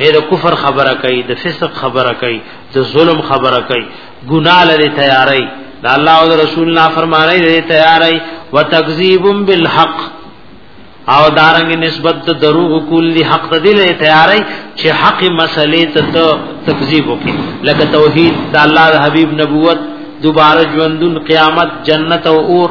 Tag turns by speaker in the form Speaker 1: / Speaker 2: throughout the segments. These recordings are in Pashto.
Speaker 1: هي د کفر خبره کوي د فسق خبره کوي د ظلم خبره کوي ګناه لري تیاري د الله او رسول نه فرمانه لري تیاري وتکذیب بالحق او دارنګ نسبت د دروغ کول دي حق د دې لري تیاري چې حق مسلې ته تکذیب وکړي لکه توحید د الله د حبیب نبوت دوباره ژوندون قیامت جنت او اور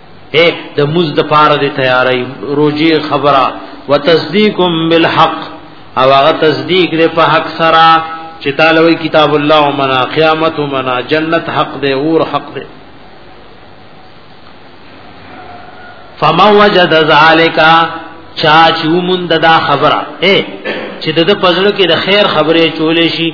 Speaker 1: اے د موز د پاره د تیاری روجی خبره وتصدیقم بالحق او هغه تصدیق دې په حق سره چې تعالی کتاب الله ومنا قیامت ومنا جنت حق دې اور حق دې فما وجد ذالک چا چې ومن دا خبره اے چې د پزړه کې د خیر خبره چولې شي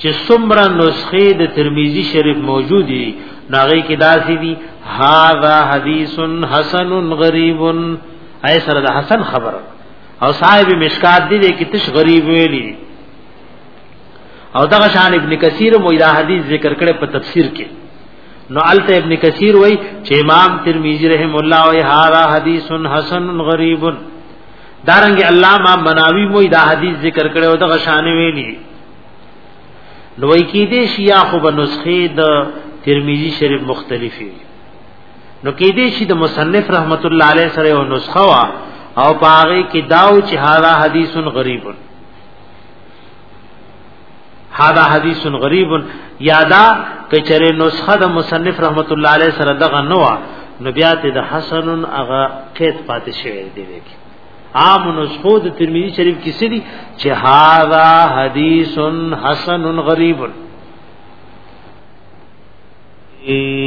Speaker 1: چې څومره نسخې د ترمذی شریف موجود دي ناغي کې داسې دي هاذا حدیث حسن غریب اي سره د حسن خبر او صاحب مشکات دي کې تش غریب ویلي او دغه شان ابن کثیر مو دا حدیث ذکر کړي په تفسیر کې نو الته ابن کثیر وای چې امام ترمذی رحم الله وای هاذا حدیث حسن غریب دارنګ الله ما مناوی مو دا حدیث ذکر کړي او د غشانه ویلي نوې کې دې شیا خو به نسخه د ترمذی شریف مختلفي نو کې دې شي د مصنف رحمت الله علیه سره او نسخه وا او پاره کې داو چې هاذا حدیث غریب هاذا حدیث غریب یادا کچره نسخه د مصنف رحمت الله علیه سره دغه نوا نو بیا ته د حسن اغه کېت پاتې شوی دی وکی عام نسخو د ترمذی شریف کې سړي چې هاذا حدیث حسن غریب ای